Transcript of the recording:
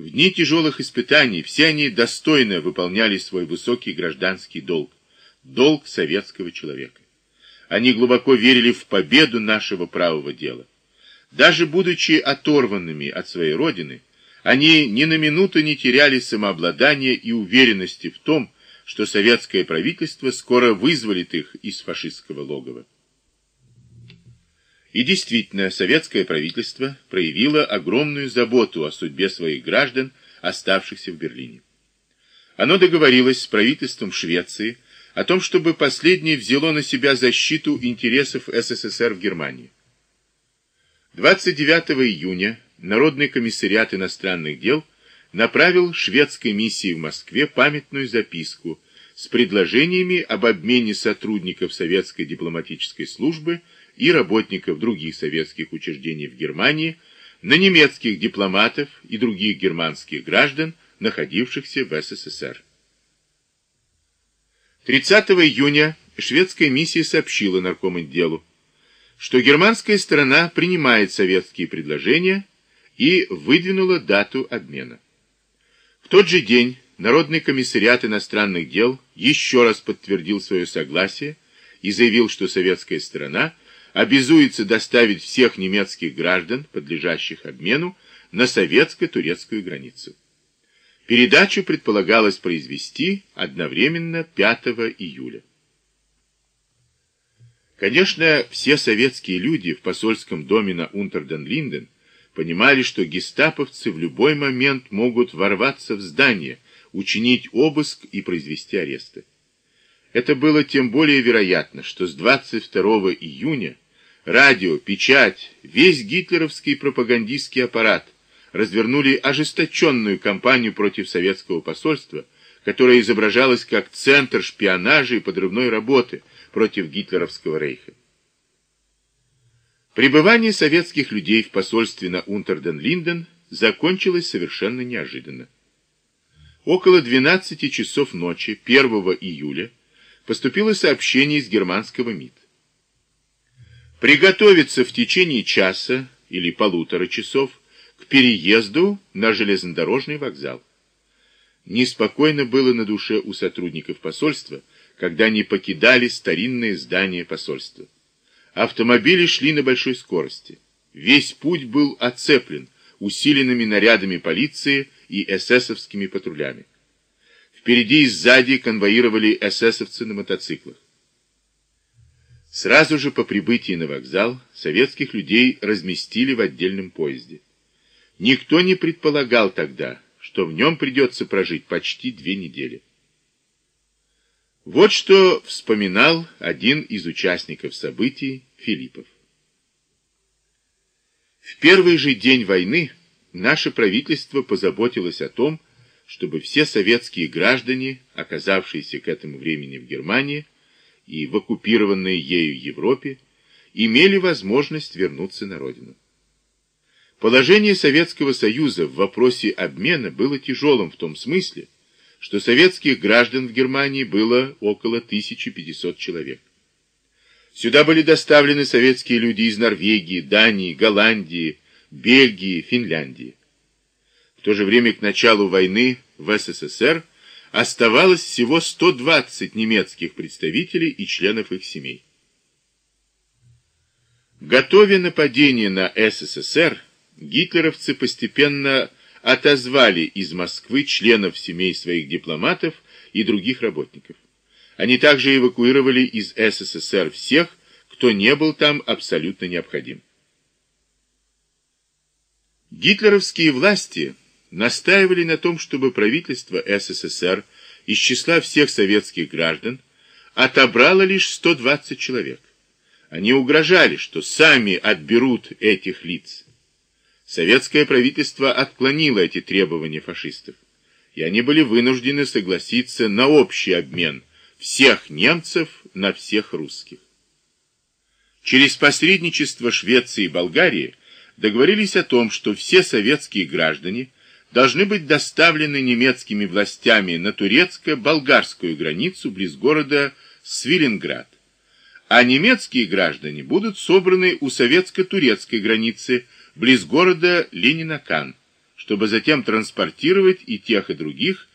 В дни тяжелых испытаний все они достойно выполняли свой высокий гражданский долг, долг советского человека. Они глубоко верили в победу нашего правого дела. Даже будучи оторванными от своей родины, они ни на минуту не теряли самообладания и уверенности в том, что советское правительство скоро вызволит их из фашистского логова. И действительно, советское правительство проявило огромную заботу о судьбе своих граждан, оставшихся в Берлине. Оно договорилось с правительством Швеции о том, чтобы последнее взяло на себя защиту интересов СССР в Германии. 29 июня Народный комиссариат иностранных дел направил шведской миссии в Москве памятную записку с предложениями об обмене сотрудников советской дипломатической службы и работников других советских учреждений в Германии на немецких дипломатов и других германских граждан, находившихся в СССР. 30 июня шведская миссия сообщила наркомотделу, что германская сторона принимает советские предложения и выдвинула дату обмена. В тот же день Народный комиссариат иностранных дел еще раз подтвердил свое согласие и заявил, что советская сторона обязуется доставить всех немецких граждан, подлежащих обмену, на советско-турецкую границу. Передачу предполагалось произвести одновременно 5 июля. Конечно, все советские люди в посольском доме на Унтерден-Линден понимали, что гестаповцы в любой момент могут ворваться в здание, учинить обыск и произвести аресты. Это было тем более вероятно, что с 22 июня радио, печать, весь гитлеровский пропагандистский аппарат развернули ожесточенную кампанию против советского посольства, которая изображалась как центр шпионажа и подрывной работы против гитлеровского рейха. Пребывание советских людей в посольстве на Унтерден-Линден закончилось совершенно неожиданно. Около 12 часов ночи 1 июля поступило сообщение из германского МИД. Приготовиться в течение часа или полутора часов к переезду на железнодорожный вокзал. Неспокойно было на душе у сотрудников посольства, когда они покидали старинное здание посольства. Автомобили шли на большой скорости. Весь путь был оцеплен усиленными нарядами полиции и эсэсовскими патрулями. Впереди и сзади конвоировали эсэсовцы на мотоциклах. Сразу же по прибытии на вокзал советских людей разместили в отдельном поезде. Никто не предполагал тогда, что в нем придется прожить почти две недели. Вот что вспоминал один из участников событий Филиппов. В первый же день войны наше правительство позаботилось о том, чтобы все советские граждане, оказавшиеся к этому времени в Германии и в оккупированной ею Европе, имели возможность вернуться на родину. Положение Советского Союза в вопросе обмена было тяжелым в том смысле, что советских граждан в Германии было около 1500 человек. Сюда были доставлены советские люди из Норвегии, Дании, Голландии, Бельгии, Финляндии. В то же время к началу войны в СССР оставалось всего 120 немецких представителей и членов их семей. Готовя нападение на СССР, гитлеровцы постепенно отозвали из Москвы членов семей своих дипломатов и других работников. Они также эвакуировали из СССР всех, кто не был там абсолютно необходим. Гитлеровские власти настаивали на том, чтобы правительство СССР из числа всех советских граждан отобрало лишь 120 человек. Они угрожали, что сами отберут этих лиц. Советское правительство отклонило эти требования фашистов, и они были вынуждены согласиться на общий обмен всех немцев на всех русских. Через посредничество Швеции и Болгарии договорились о том, что все советские граждане должны быть доставлены немецкими властями на турецко-болгарскую границу близ города Свиленград, а немецкие граждане будут собраны у советско-турецкой границы близ города Ленинакан, чтобы затем транспортировать и тех, и других